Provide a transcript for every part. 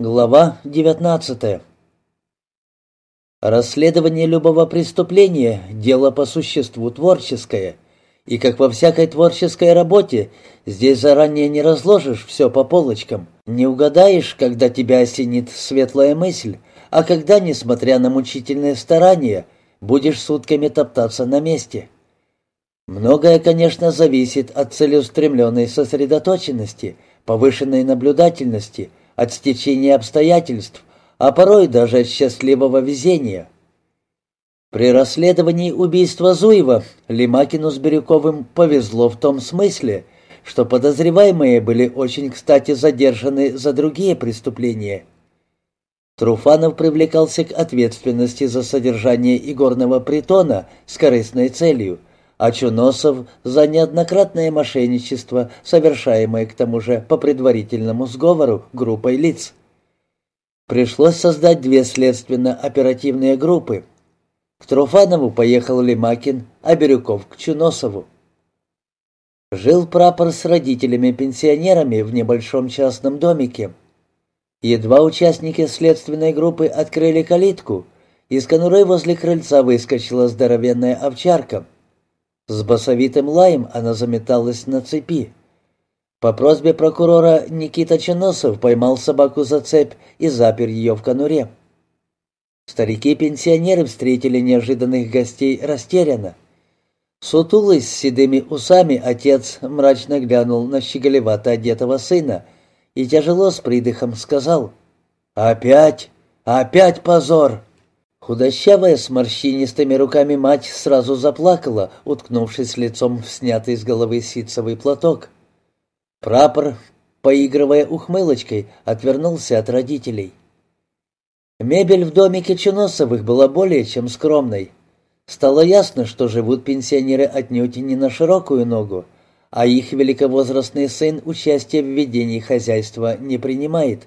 Глава 19 Расследование любого преступления – дело по существу творческое, и как во всякой творческой работе, здесь заранее не разложишь все по полочкам, не угадаешь, когда тебя осенит светлая мысль, а когда, несмотря на мучительные старания, будешь сутками топтаться на месте. Многое, конечно, зависит от целеустремленной сосредоточенности, повышенной наблюдательности – от стечения обстоятельств, а порой даже от счастливого везения. При расследовании убийства Зуева Лимакину с Бирюковым повезло в том смысле, что подозреваемые были очень кстати задержаны за другие преступления. Труфанов привлекался к ответственности за содержание игорного притона с корыстной целью – а Чуносов за неоднократное мошенничество, совершаемое к тому же по предварительному сговору группой лиц. Пришлось создать две следственно-оперативные группы. К Труфанову поехал Лимакин, а Бирюков к Чуносову. Жил прапор с родителями-пенсионерами в небольшом частном домике. Едва участники следственной группы открыли калитку, из конуры возле крыльца выскочила здоровенная овчарка — с басовитым лаем она заметалась на цепи. По просьбе прокурора Никита Ченосов поймал собаку за цепь и запер ее в конуре. Старики-пенсионеры встретили неожиданных гостей растерянно. Сутулый с седыми усами отец мрачно глянул на щеголевато одетого сына и тяжело с придыхом сказал «Опять! Опять позор!» Худощавая с морщинистыми руками мать сразу заплакала, уткнувшись лицом в снятый с головы ситцевый платок. Прапор, поигрывая ухмылочкой, отвернулся от родителей. Мебель в домике Чуносовых была более чем скромной. Стало ясно, что живут пенсионеры отнюдь не на широкую ногу, а их великовозрастный сын участие в ведении хозяйства не принимает.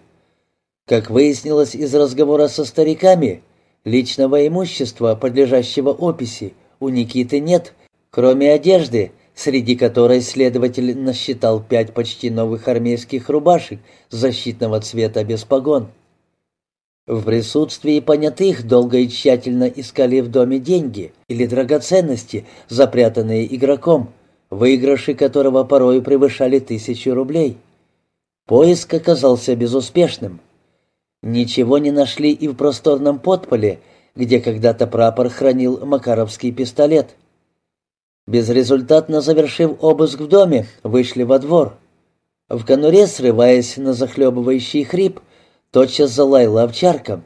Как выяснилось из разговора со стариками, Личного имущества, подлежащего описи, у Никиты нет, кроме одежды, среди которой следователь насчитал пять почти новых армейских рубашек защитного цвета без погон. В присутствии понятых долго и тщательно искали в доме деньги или драгоценности, запрятанные игроком, выигрыши которого порою превышали тысячу рублей. Поиск оказался безуспешным. Ничего не нашли и в просторном подполе, где когда-то прапор хранил макаровский пистолет. Безрезультатно завершив обыск в доме, вышли во двор. В конуре, срываясь на захлебывающий хрип, тотчас залаяла овчарка.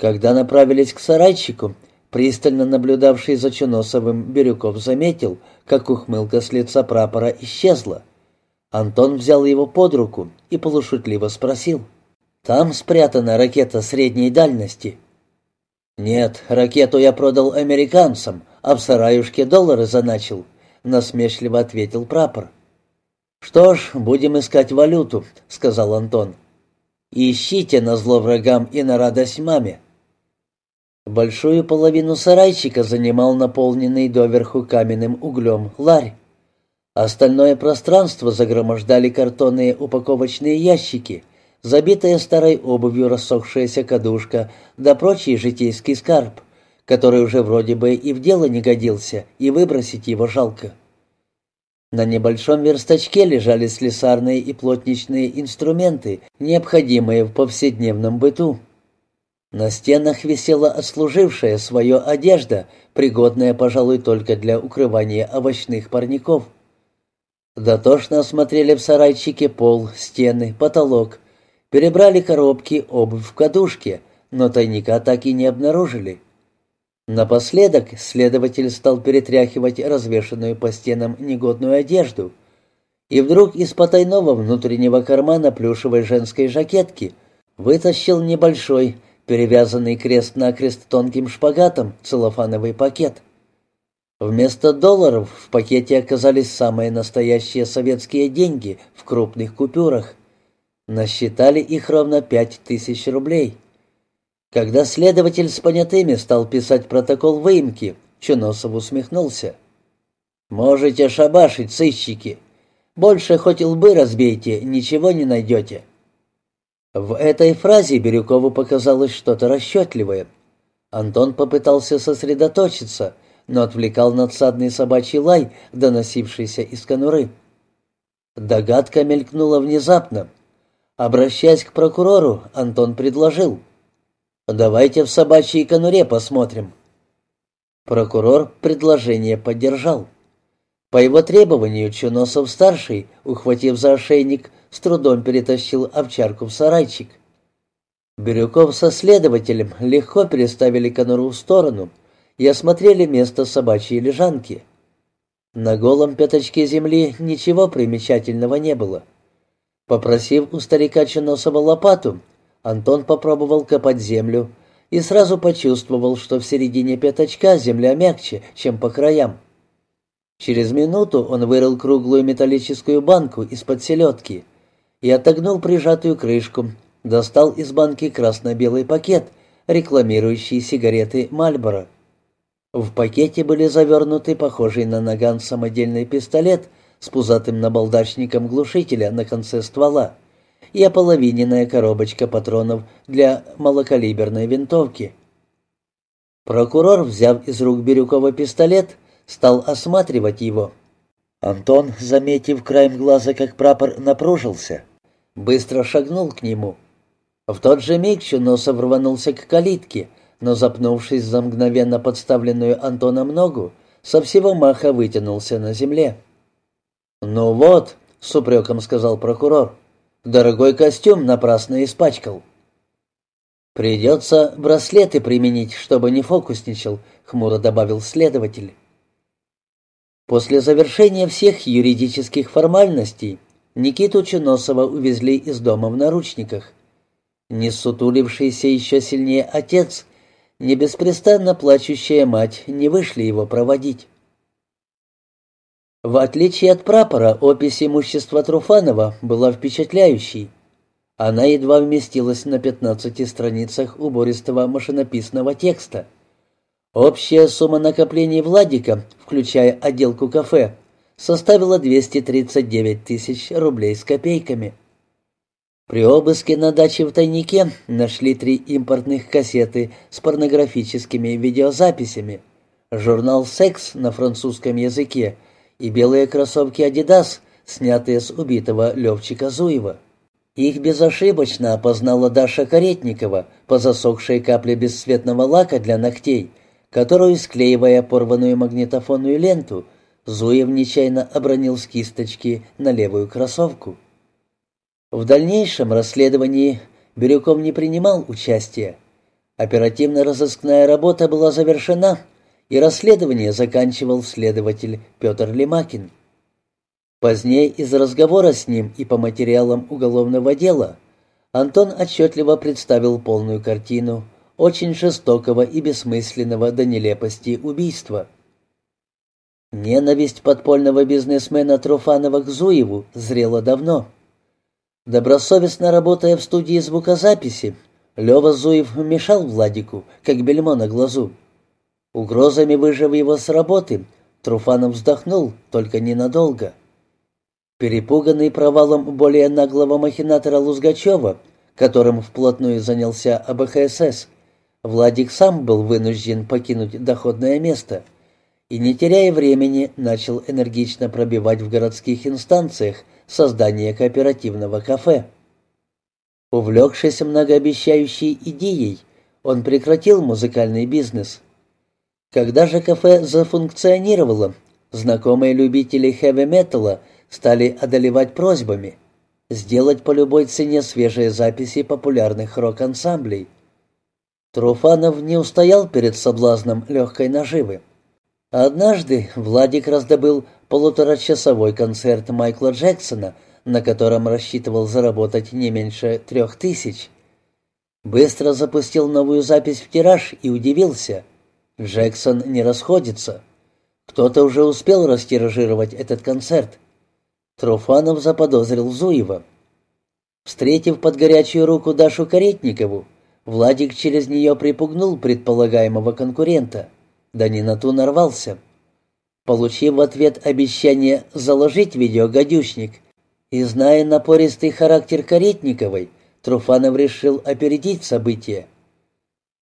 Когда направились к сарайчику, пристально наблюдавший за Чуносовым Бирюков заметил, как ухмылка с лица прапора исчезла. Антон взял его под руку и полушутливо спросил — там спрятана ракета средней дальности. Нет, ракету я продал американцам, а в сараюшке доллары заначил, насмешливо ответил прапор. Что ж, будем искать валюту, сказал Антон. Ищите на зло врагам и на радость маме. Большую половину сарайчика занимал наполненный доверху каменным углем ларь. Остальное пространство загромождали картонные упаковочные ящики — забитая старой обувью рассохшаяся кадушка, да прочий житейский скарб, который уже вроде бы и в дело не годился, и выбросить его жалко. На небольшом верстачке лежали слесарные и плотничные инструменты, необходимые в повседневном быту. На стенах висела отслужившая свое одежда, пригодная, пожалуй, только для укрывания овощных парников. Дотошно осмотрели в сарайчике пол, стены, потолок, Перебрали коробки, обувь в кадушке, но тайника так и не обнаружили. Напоследок следователь стал перетряхивать развешанную по стенам негодную одежду, и вдруг из потайного внутреннего кармана плюшевой женской жакетки вытащил небольшой, перевязанный крест-накрест тонким шпагатом, целлофановый пакет. Вместо долларов в пакете оказались самые настоящие советские деньги в крупных купюрах. Насчитали их ровно пять тысяч рублей. Когда следователь с понятыми стал писать протокол выемки, Чуносов усмехнулся. «Можете шабашить, сыщики. Больше хоть лбы разбейте, ничего не найдете». В этой фразе Бирюкову показалось что-то расчетливое. Антон попытался сосредоточиться, но отвлекал надсадный собачий лай, доносившийся из конуры. Догадка мелькнула внезапно. Обращаясь к прокурору, Антон предложил. «Давайте в собачьей конуре посмотрим». Прокурор предложение поддержал. По его требованию Чуносов-старший, ухватив за ошейник, с трудом перетащил овчарку в сарайчик. Бирюков со следователем легко переставили конуру в сторону и осмотрели место собачьей лежанки. На голом пяточке земли ничего примечательного не было. Попросив у старика Чуносова лопату, Антон попробовал копать землю и сразу почувствовал, что в середине пятачка земля мягче, чем по краям. Через минуту он вырыл круглую металлическую банку из-под селедки и отогнул прижатую крышку, достал из банки красно-белый пакет, рекламирующий сигареты «Мальборо». В пакете были завернуты похожий на наган самодельный пистолет с пузатым набалдачником глушителя на конце ствола и ополовиненная коробочка патронов для малокалиберной винтовки. Прокурор, взяв из рук Бирюкова пистолет, стал осматривать его. Антон, заметив краем глаза, как прапор напружился, быстро шагнул к нему. В тот же миг Чуносов рванулся к калитке, но, запнувшись за мгновенно подставленную Антоном ногу, со всего маха вытянулся на земле. «Ну вот», — с упреком сказал прокурор, Дорогой костюм напрасно испачкал. «Придется браслеты применить, чтобы не фокусничал», — хмуро добавил следователь. После завершения всех юридических формальностей Никиту Чуносова увезли из дома в наручниках. Не сутулившийся еще сильнее отец, не беспрестанно плачущая мать не вышли его проводить. В отличие от прапора, опись имущества Труфанова была впечатляющей. Она едва вместилась на 15 страницах убористого машинописного текста. Общая сумма накоплений Владика, включая отделку кафе, составила 239 тысяч рублей с копейками. При обыске на даче в тайнике нашли три импортных кассеты с порнографическими видеозаписями, журнал «Секс» на французском языке и белые кроссовки «Адидас», снятые с убитого Левчика Зуева. Их безошибочно опознала Даша Каретникова по засохшей капле бесцветного лака для ногтей, которую, склеивая порванную магнитофонную ленту, Зуев нечаянно обронил с кисточки на левую кроссовку. В дальнейшем расследовании Бирюков не принимал участия. Оперативно-розыскная работа была завершена — и расследование заканчивал следователь Петр Лемакин. Позднее из разговора с ним и по материалам уголовного дела Антон отчетливо представил полную картину очень жестокого и бессмысленного до нелепости убийства. Ненависть подпольного бизнесмена Труфанова к Зуеву зрела давно. Добросовестно работая в студии звукозаписи, Лева Зуев мешал Владику, как бельмо на глазу. Угрозами выжив его с работы, Труфанов вздохнул, только ненадолго. Перепуганный провалом более наглого махинатора Лузгачева, которым вплотную занялся АБХСС, Владик сам был вынужден покинуть доходное место и, не теряя времени, начал энергично пробивать в городских инстанциях создание кооперативного кафе. Увлекшись многообещающей идеей, он прекратил музыкальный бизнес – когда же кафе зафункционировало, знакомые любители хэви-металла стали одолевать просьбами сделать по любой цене свежие записи популярных рок-ансамблей. Труфанов не устоял перед соблазном легкой наживы. Однажды Владик раздобыл полуторачасовой концерт Майкла Джексона, на котором рассчитывал заработать не меньше трех тысяч. Быстро запустил новую запись в тираж и удивился — Джексон не расходится. Кто-то уже успел растиражировать этот концерт. Труфанов заподозрил Зуева. Встретив под горячую руку Дашу Каретникову, Владик через нее припугнул предполагаемого конкурента. Да не на ту нарвался. Получив в ответ обещание заложить видеогадюшник и зная напористый характер Каретниковой, Труфанов решил опередить события.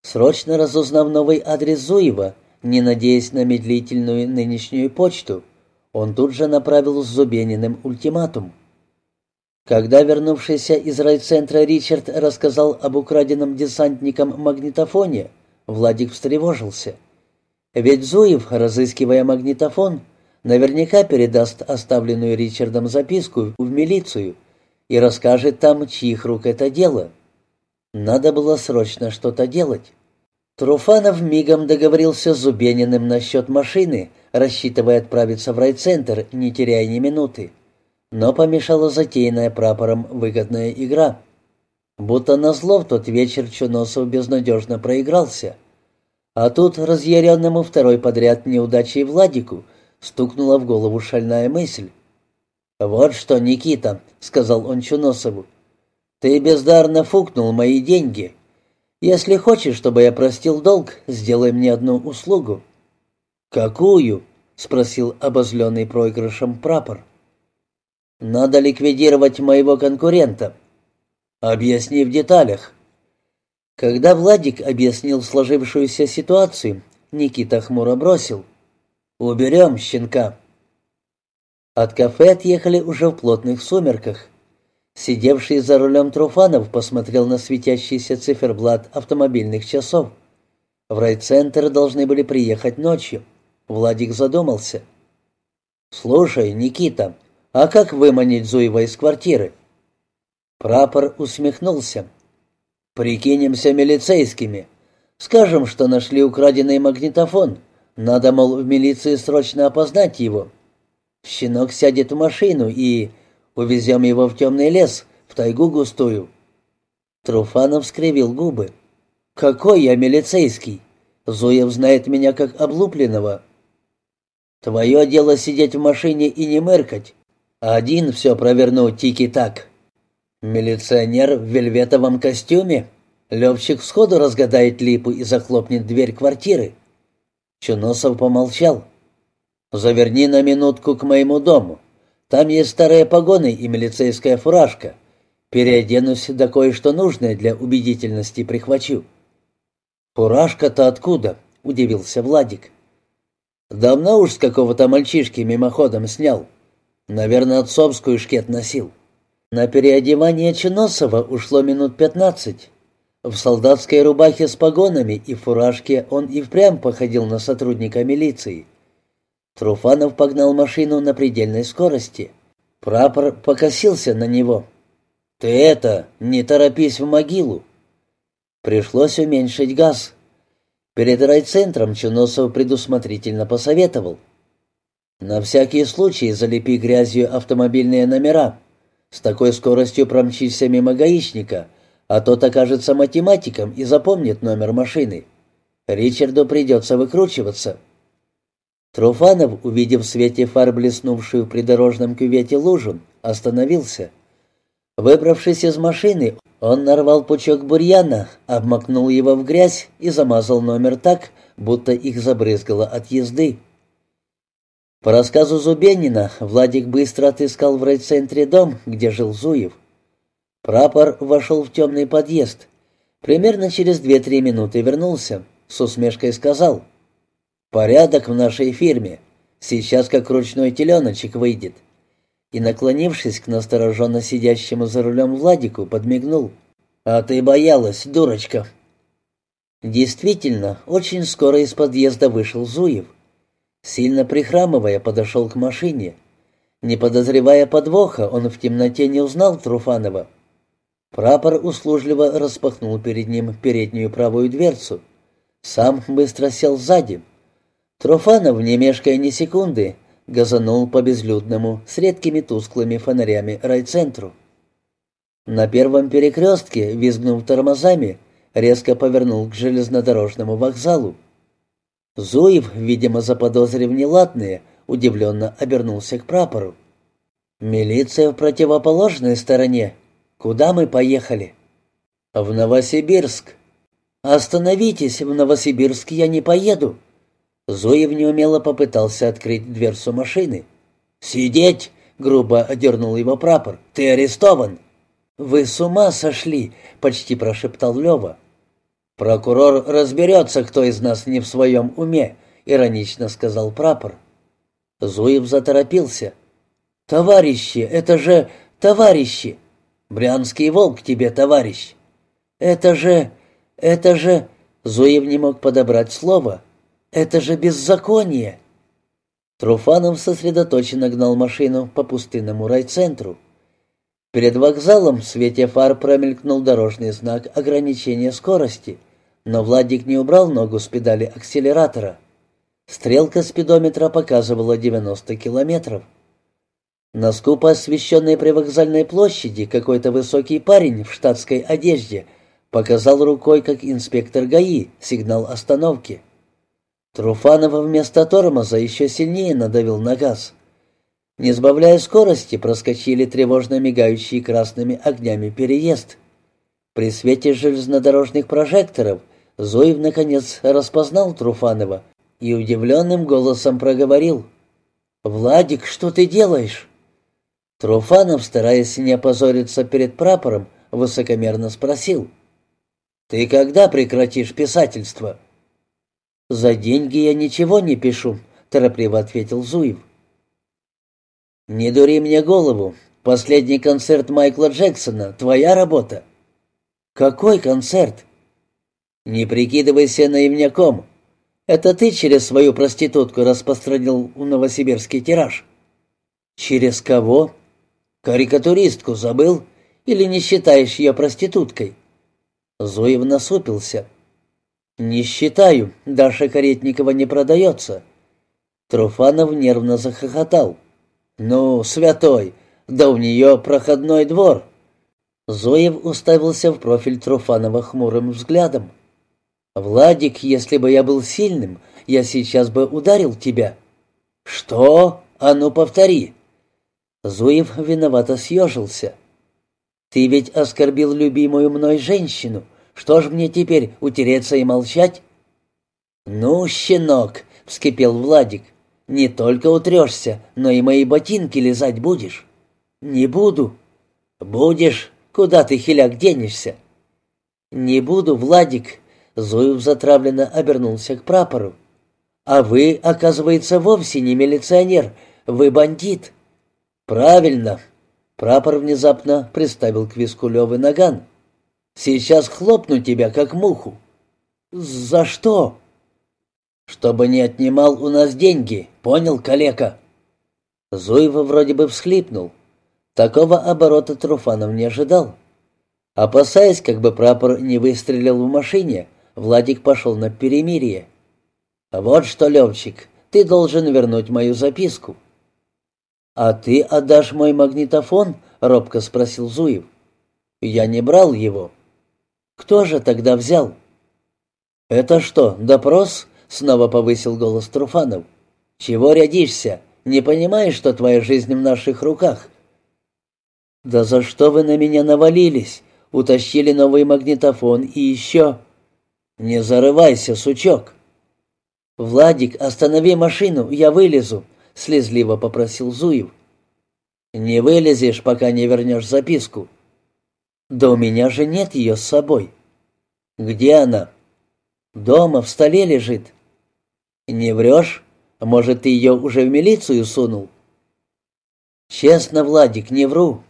Срочно разузнав новый адрес Зуева, не надеясь на медлительную нынешнюю почту, он тут же направил с Зубениным ультиматум. Когда вернувшийся из райцентра Ричард рассказал об украденном десантником магнитофоне, Владик встревожился. Ведь Зуев, разыскивая магнитофон, наверняка передаст оставленную Ричардом записку в милицию и расскажет там, чьих рук это дело. Надо было срочно что-то делать. Труфанов мигом договорился с Зубениным насчет машины, рассчитывая отправиться в райцентр, не теряя ни минуты. Но помешала затеянная прапором выгодная игра. Будто назло в тот вечер Чуносов безнадежно проигрался. А тут разъяренному второй подряд неудачей Владику стукнула в голову шальная мысль. «Вот что, Никита», — сказал он Чуносову, — «ты бездарно фукнул мои деньги. Если хочешь, чтобы я простил долг, сделай мне одну услугу». «Какую?» — спросил обозленный проигрышем прапор. «Надо ликвидировать моего конкурента». «Объясни в деталях». Когда Владик объяснил сложившуюся ситуацию, Никита хмуро бросил. «Уберем щенка». От кафе отъехали уже в плотных сумерках. Сидевший за рулем Труфанов посмотрел на светящийся циферблат автомобильных часов. В райцентр должны были приехать ночью. Владик задумался. «Слушай, Никита, а как выманить Зуева из квартиры?» Прапор усмехнулся. «Прикинемся милицейскими. Скажем, что нашли украденный магнитофон. Надо, мол, в милиции срочно опознать его. Щенок сядет в машину и... Увезем его в темный лес, в тайгу густую». Труфанов скривил губы. «Какой я милицейский? Зуев знает меня как облупленного». «Твое дело сидеть в машине и не мыркать. Один все провернул тики-так». «Милиционер в вельветовом костюме?» Левчик сходу разгадает липу и захлопнет дверь квартиры. Чуносов помолчал. Заверни на минутку к моему дому. Там есть старые погоны и милицейская фуражка. Переоденусь, да кое-что нужное для убедительности прихвачу». «Фуражка-то откуда?» — удивился Владик. «Давно уж с какого-то мальчишки мимоходом снял. Наверное, отцовскую шкет носил». На переодевание Чиносова ушло минут пятнадцать. В солдатской рубахе с погонами и фуражке он и впрямь походил на сотрудника милиции. Труфанов погнал машину на предельной скорости. Прапор покосился на него. «Ты это, не торопись в могилу!» Пришлось уменьшить газ. Перед райцентром Чуносов предусмотрительно посоветовал. «На всякий случай залепи грязью автомобильные номера. С такой скоростью промчишься мимо гаишника, а тот окажется математиком и запомнит номер машины. Ричарду придется выкручиваться». Труфанов, увидев в свете фар блеснувшую в придорожном кювете лужу, остановился. Выбравшись из машины, он нарвал пучок бурьяна, обмакнул его в грязь и замазал номер так, будто их забрызгало от езды. По рассказу Зубенина, Владик быстро отыскал в райцентре дом, где жил Зуев. Прапор вошел в темный подъезд. Примерно через две-три минуты вернулся. С усмешкой сказал — «Порядок в нашей фирме. Сейчас как ручной теленочек выйдет». И, наклонившись к настороженно сидящему за рулем Владику, подмигнул. «А ты боялась, дурочка!» Действительно, очень скоро из подъезда вышел Зуев. Сильно прихрамывая, подошел к машине. Не подозревая подвоха, он в темноте не узнал Труфанова. Прапор услужливо распахнул перед ним переднюю правую дверцу. Сам быстро сел сзади. Трофанов, не мешкая ни секунды, газанул по безлюдному с редкими тусклыми фонарями райцентру. На первом перекрестке, визгнув тормозами, резко повернул к железнодорожному вокзалу. Зуев, видимо, заподозрив неладное, удивленно обернулся к прапору. «Милиция в противоположной стороне. Куда мы поехали?» «В Новосибирск». «Остановитесь, в Новосибирск я не поеду», Зоев неумело попытался открыть дверцу машины. «Сидеть!» — грубо одернул его прапор. «Ты арестован!» «Вы с ума сошли!» — почти прошептал Лева. «Прокурор разберется, кто из нас не в своем уме», — иронично сказал прапор. Зуев заторопился. «Товарищи, это же товарищи! Брянский волк тебе, товарищ! Это же... это же...» Зуев не мог подобрать слово. «Это же беззаконие!» Труфанов сосредоточенно гнал машину по пустынному райцентру. Перед вокзалом в свете фар промелькнул дорожный знак ограничения скорости, но Владик не убрал ногу с педали акселератора. Стрелка спидометра показывала 90 километров. На скупо освещенной привокзальной площади какой-то высокий парень в штатской одежде показал рукой, как инспектор ГАИ, сигнал остановки. Труфанов вместо тормоза еще сильнее надавил на газ. Не сбавляя скорости, проскочили тревожно мигающие красными огнями переезд. При свете железнодорожных прожекторов Зоев, наконец, распознал Труфанова и удивленным голосом проговорил. «Владик, что ты делаешь?» Труфанов, стараясь не опозориться перед прапором, высокомерно спросил. «Ты когда прекратишь писательство?» «За деньги я ничего не пишу», — торопливо ответил Зуев. «Не дури мне голову. Последний концерт Майкла Джексона — твоя работа». «Какой концерт?» «Не прикидывайся наивняком. Это ты через свою проститутку распространил в новосибирский тираж». «Через кого?» «Карикатуристку забыл? Или не считаешь ее проституткой?» Зуев насупился. «Не считаю. Даша Каретникова не продается». Труфанов нервно захохотал. «Ну, святой, да у нее проходной двор». Зоев уставился в профиль Труфанова хмурым взглядом. «Владик, если бы я был сильным, я сейчас бы ударил тебя». «Что? А ну повтори». Зуев виновато съежился. «Ты ведь оскорбил любимую мной женщину. Что ж мне теперь, утереться и молчать?» «Ну, щенок!» — вскипел Владик. «Не только утрешься, но и мои ботинки лизать будешь». «Не буду». «Будешь? Куда ты, хиляк, денешься?» «Не буду, Владик», — Зуев затравленно обернулся к прапору. «А вы, оказывается, вовсе не милиционер, вы бандит». «Правильно». Прапор внезапно приставил к виску Левы наган. Сейчас хлопну тебя, как муху». «За что?» «Чтобы не отнимал у нас деньги, понял, калека?» Зуев вроде бы всхлипнул. Такого оборота Труфанов не ожидал. Опасаясь, как бы прапор не выстрелил в машине, Владик пошел на перемирие. «Вот что, Левчик, ты должен вернуть мою записку». «А ты отдашь мой магнитофон?» — робко спросил Зуев. «Я не брал его». Кто же тогда взял? Это что, допрос? Снова повысил голос Труфанов. Чего рядишься? Не понимаешь, что твоя жизнь в наших руках? Да за что вы на меня навалились? Утащили новый магнитофон и еще... Не зарывайся, сучок. Владик, останови машину, я вылезу, слезливо попросил Зуев. Не вылезешь, пока не вернешь записку. «Да у меня же нет ее с собой». «Где она?» «Дома, в столе лежит». «Не врешь? Может, ты ее уже в милицию сунул?» «Честно, Владик, не вру.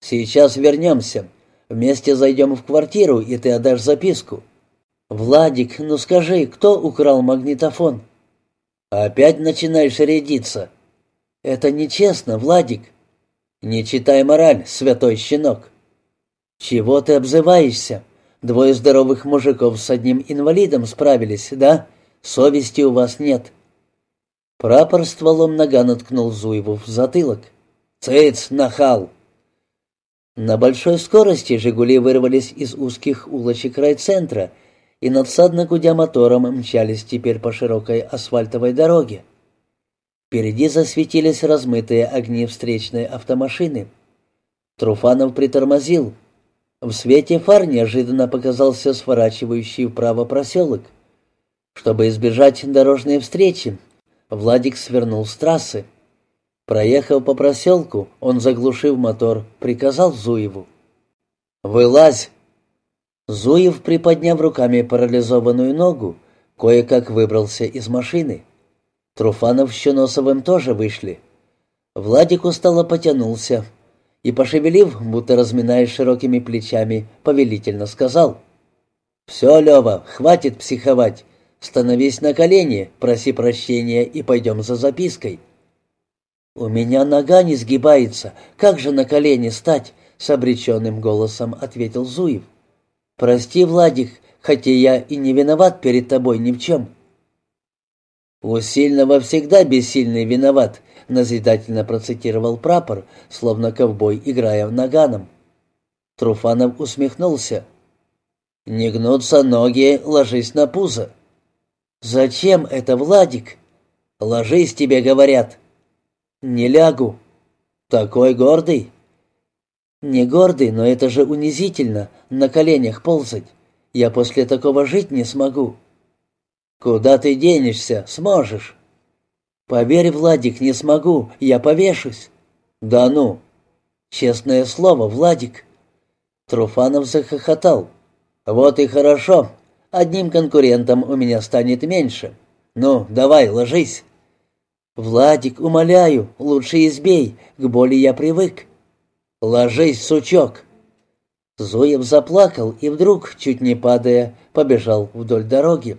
Сейчас вернемся. Вместе зайдем в квартиру, и ты отдашь записку». «Владик, ну скажи, кто украл магнитофон?» «Опять начинаешь рядиться». «Это нечестно, Владик». «Не читай мораль, святой щенок». «Чего ты обзываешься? Двое здоровых мужиков с одним инвалидом справились, да? Совести у вас нет». Прапор стволом нога наткнул Зуеву в затылок. «Цыц, нахал!» На большой скорости «Жигули» вырвались из узких улочек райцентра и надсадно гудя мотором мчались теперь по широкой асфальтовой дороге. Впереди засветились размытые огни встречной автомашины. Труфанов притормозил, в свете фар неожиданно показался сворачивающий вправо проселок. Чтобы избежать дорожной встречи, Владик свернул с трассы. Проехав по проселку, он, заглушив мотор, приказал Зуеву. «Вылазь!» Зуев, приподняв руками парализованную ногу, кое-как выбрался из машины. Труфанов с Щеносовым тоже вышли. Владик устало потянулся и, пошевелив, будто разминая широкими плечами, повелительно сказал. «Все, Лева, хватит психовать. Становись на колени, проси прощения и пойдем за запиской». «У меня нога не сгибается. Как же на колени стать?» — с обреченным голосом ответил Зуев. «Прости, Владик, хотя я и не виноват перед тобой ни в чем». «У сильного всегда бессильный виноват», — назидательно процитировал прапор, словно ковбой, играя в наганом. Труфанов усмехнулся. «Не гнутся ноги, ложись на пузо». «Зачем это, Владик?» «Ложись, тебе говорят». «Не лягу». «Такой гордый?» «Не гордый, но это же унизительно, на коленях ползать. Я после такого жить не смогу». «Куда ты денешься? Сможешь». «Поверь, Владик, не смогу, я повешусь». «Да ну!» «Честное слово, Владик». Труфанов захохотал. «Вот и хорошо. Одним конкурентом у меня станет меньше. Ну, давай, ложись». «Владик, умоляю, лучше избей, к боли я привык». «Ложись, сучок!» Зуев заплакал и вдруг, чуть не падая, побежал вдоль дороги.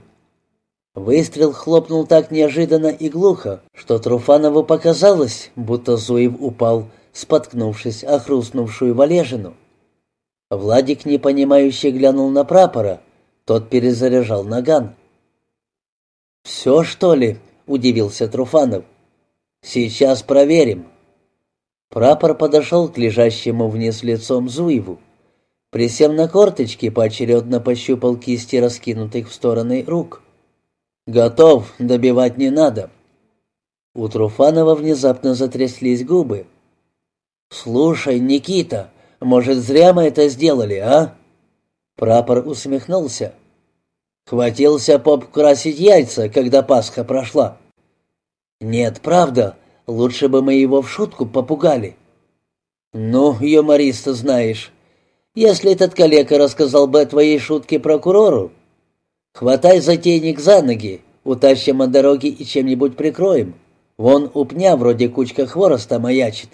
Выстрел хлопнул так неожиданно и глухо, что Труфанову показалось, будто Зуев упал, споткнувшись о хрустнувшую валежину. Владик непонимающе глянул на прапора, тот перезаряжал наган. «Все, что ли?» — удивился Труфанов. «Сейчас проверим». Прапор подошел к лежащему вниз лицом Зуеву. Присев на корточки, поочередно пощупал кисти раскинутых в стороны рук. «Готов, добивать не надо». У Труфанова внезапно затряслись губы. «Слушай, Никита, может, зря мы это сделали, а?» Прапор усмехнулся. «Хватился поп красить яйца, когда Пасха прошла». «Нет, правда, Лучше бы мы его в шутку попугали. Ну, юмориста знаешь. Если этот калека рассказал бы о твоей шутке прокурору, хватай затейник за ноги, утащим от дороги и чем-нибудь прикроем. Вон у пня вроде кучка хвороста маячит.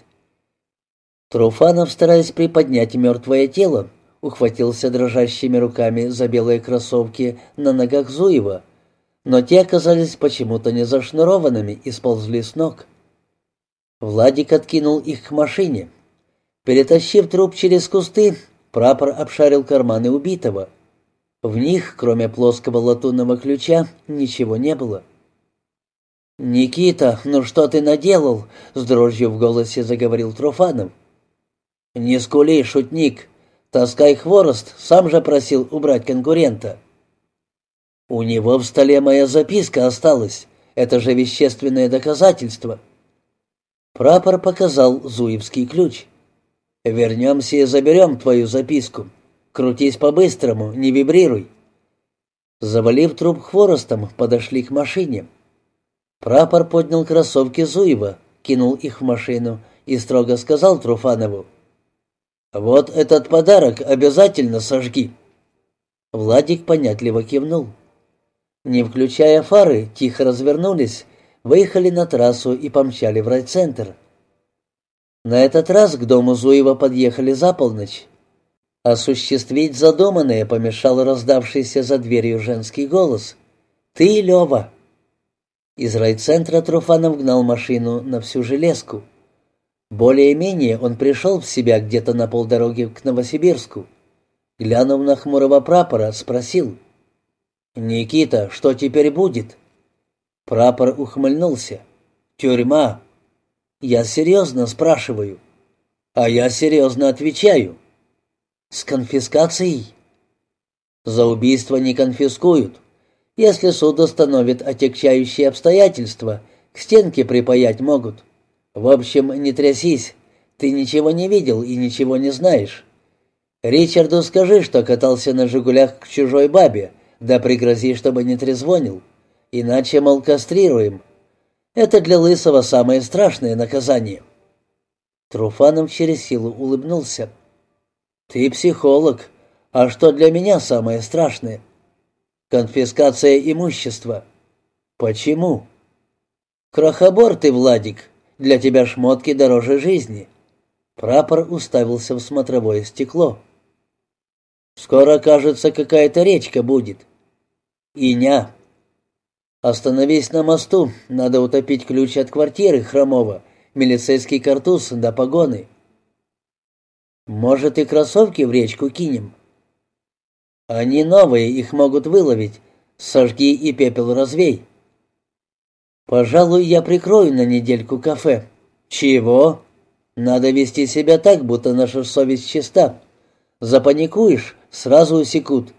Труфанов, стараясь приподнять мертвое тело, ухватился дрожащими руками за белые кроссовки на ногах Зуева, но те оказались почему-то не зашнурованными и сползли с ног. Владик откинул их к машине. Перетащив труп через кусты, прапор обшарил карманы убитого. В них, кроме плоского латунного ключа, ничего не было. «Никита, ну что ты наделал?» — с дрожью в голосе заговорил Труфанов. «Не скули, шутник. Таскай хворост, сам же просил убрать конкурента». «У него в столе моя записка осталась. Это же вещественное доказательство». Прапор показал Зуевский ключ. «Вернемся и заберем твою записку. Крутись по-быстрому, не вибрируй». Завалив труп хворостом, подошли к машине. Прапор поднял кроссовки Зуева, кинул их в машину и строго сказал Труфанову. «Вот этот подарок обязательно сожги». Владик понятливо кивнул. Не включая фары, тихо развернулись выехали на трассу и помчали в райцентр. На этот раз к дому Зуева подъехали за полночь. Осуществить задуманное помешал раздавшийся за дверью женский голос. «Ты, Лева!» Из райцентра Труфанов гнал машину на всю железку. Более-менее он пришел в себя где-то на полдороги к Новосибирску. Глянув на хмурого прапора, спросил. «Никита, что теперь будет?» Прапор ухмыльнулся. «Тюрьма!» «Я серьезно спрашиваю». «А я серьезно отвечаю». «С конфискацией?» «За убийство не конфискуют. Если суд установит отягчающие обстоятельства, к стенке припаять могут. В общем, не трясись, ты ничего не видел и ничего не знаешь. Ричарду скажи, что катался на «Жигулях» к чужой бабе, да пригрози, чтобы не трезвонил». Иначе, мол, кастрируем. Это для Лысого самое страшное наказание. Труфанов через силу улыбнулся. «Ты психолог. А что для меня самое страшное?» «Конфискация имущества». «Почему?» «Крохобор ты, Владик. Для тебя шмотки дороже жизни». Прапор уставился в смотровое стекло. «Скоро, кажется, какая-то речка будет». «Иня». «Остановись на мосту. Надо утопить ключ от квартиры Хромова, милицейский картуз до погоны». «Может, и кроссовки в речку кинем?» «Они новые, их могут выловить. Сожги и пепел развей». «Пожалуй, я прикрою на недельку кафе». «Чего?» «Надо вести себя так, будто наша совесть чиста. Запаникуешь, сразу усекут.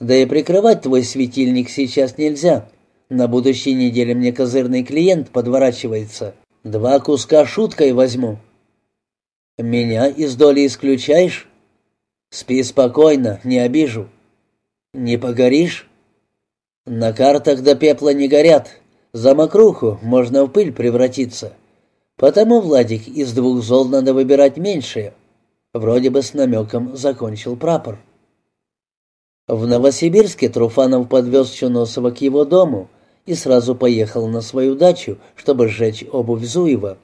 Да и прикрывать твой светильник сейчас нельзя. На будущей неделе мне козырный клиент подворачивается. Два куска шуткой возьму». «Меня из доли исключаешь?» «Спи спокойно, не обижу». «Не погоришь?» «На картах до пепла не горят. За мокруху можно в пыль превратиться. Потому, Владик, из двух зол надо выбирать меньшее. Вроде бы с намеком закончил прапор. В Новосибирске Труфанов подвез Чуносова к его дому и сразу поехал на свою дачу, чтобы сжечь обувь Зуева.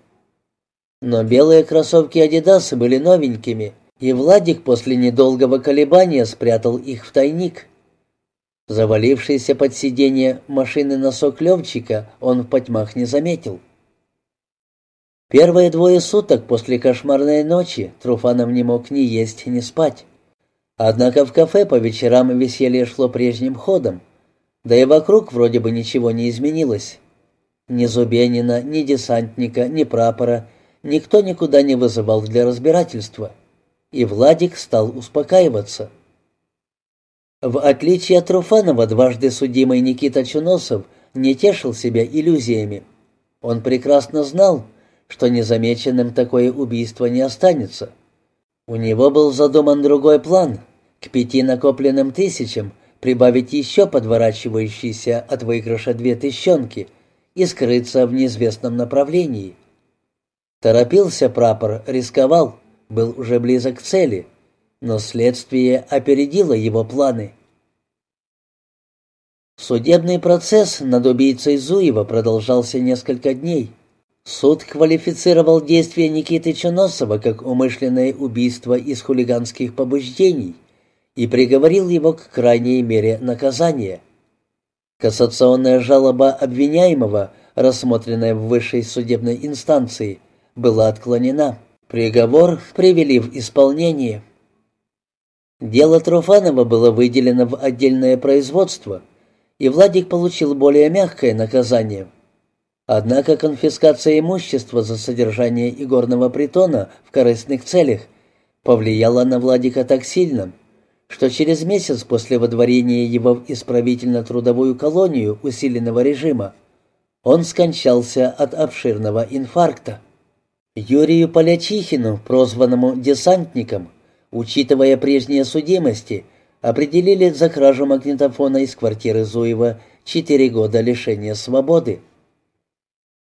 Но белые кроссовки «Адидас» были новенькими, и Владик после недолгого колебания спрятал их в тайник. Завалившийся под сиденье машины носок Левчика он в потьмах не заметил. Первые двое суток после кошмарной ночи Труфанов не мог ни есть, ни спать. Однако в кафе по вечерам веселье шло прежним ходом, да и вокруг вроде бы ничего не изменилось. Ни Зубенина, ни десантника, ни прапора никто никуда не вызывал для разбирательства. И Владик стал успокаиваться. В отличие от Руфанова, дважды судимый Никита Чуносов не тешил себя иллюзиями. Он прекрасно знал, что незамеченным такое убийство не останется. У него был задуман другой план — к пяти накопленным тысячам прибавить еще подворачивающиеся от выигрыша две тысячонки и скрыться в неизвестном направлении. Торопился прапор, рисковал, был уже близок к цели — но следствие опередило его планы. Судебный процесс над убийцей Зуева продолжался несколько дней. Суд квалифицировал действия Никиты Чуносова как умышленное убийство из хулиганских побуждений и приговорил его к крайней мере наказания. Кассационная жалоба обвиняемого, рассмотренная в высшей судебной инстанции, была отклонена. Приговор привели в исполнение. Дело Труфанова было выделено в отдельное производство, и Владик получил более мягкое наказание. Однако конфискация имущества за содержание игорного притона в корыстных целях повлияла на Владика так сильно, что через месяц после водворения его в исправительно-трудовую колонию усиленного режима он скончался от обширного инфаркта. Юрию Полячихину, прозванному «десантником», учитывая прежние судимости, определили за кражу магнитофона из квартиры Зуева четыре года лишения свободы.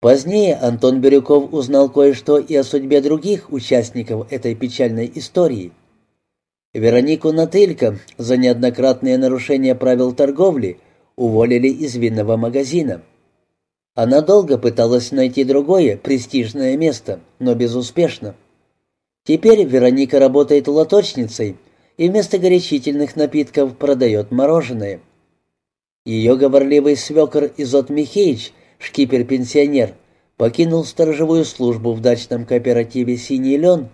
Позднее Антон Бирюков узнал кое-что и о судьбе других участников этой печальной истории. Веронику Натылько за неоднократные нарушения правил торговли уволили из винного магазина. Она долго пыталась найти другое престижное место, но безуспешно. Теперь Вероника работает лоточницей и вместо горячительных напитков продает мороженое. Ее говорливый свекор Изот Михеич, шкипер-пенсионер, покинул сторожевую службу в дачном кооперативе «Синий лен»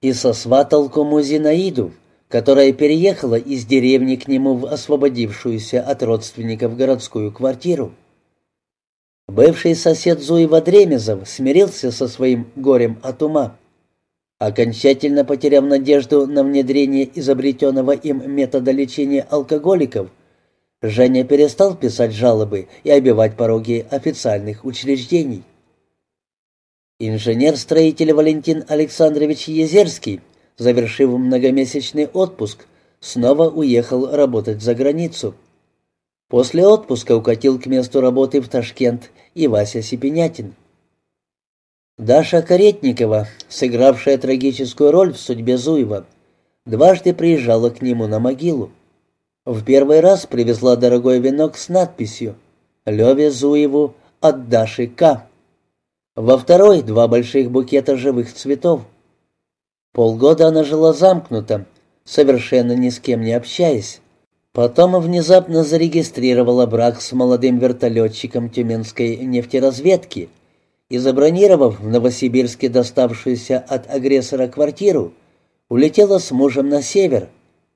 и сосватал кому Зинаиду, которая переехала из деревни к нему в освободившуюся от родственников городскую квартиру. Бывший сосед Зуева Дремезов смирился со своим горем от ума. Окончательно потеряв надежду на внедрение изобретенного им метода лечения алкоголиков, Женя перестал писать жалобы и обивать пороги официальных учреждений. Инженер-строитель Валентин Александрович Езерский, завершив многомесячный отпуск, снова уехал работать за границу. После отпуска укатил к месту работы в Ташкент и Вася Сипенятин. Даша Каретникова, сыгравшая трагическую роль в судьбе Зуева, Дважды приезжала к нему на могилу. В первый раз привезла дорогой венок с надписью «Леве Зуеву от Даши К». Во второй — два больших букета живых цветов. Полгода она жила замкнута, совершенно ни с кем не общаясь. Потом внезапно зарегистрировала брак с молодым вертолетчиком Тюменской нефтеразведки и, забронировав в Новосибирске доставшуюся от агрессора квартиру, улетела с мужем на север,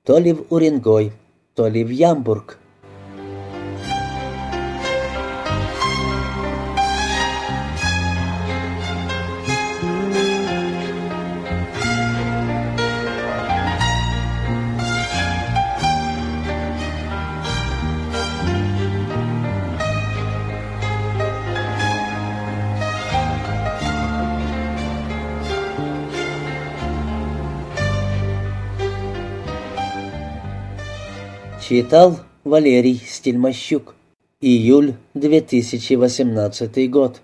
то ли в Уренгой, то ли в Ямбург. Читал Валерий Стельмощук. Июль 2018 год.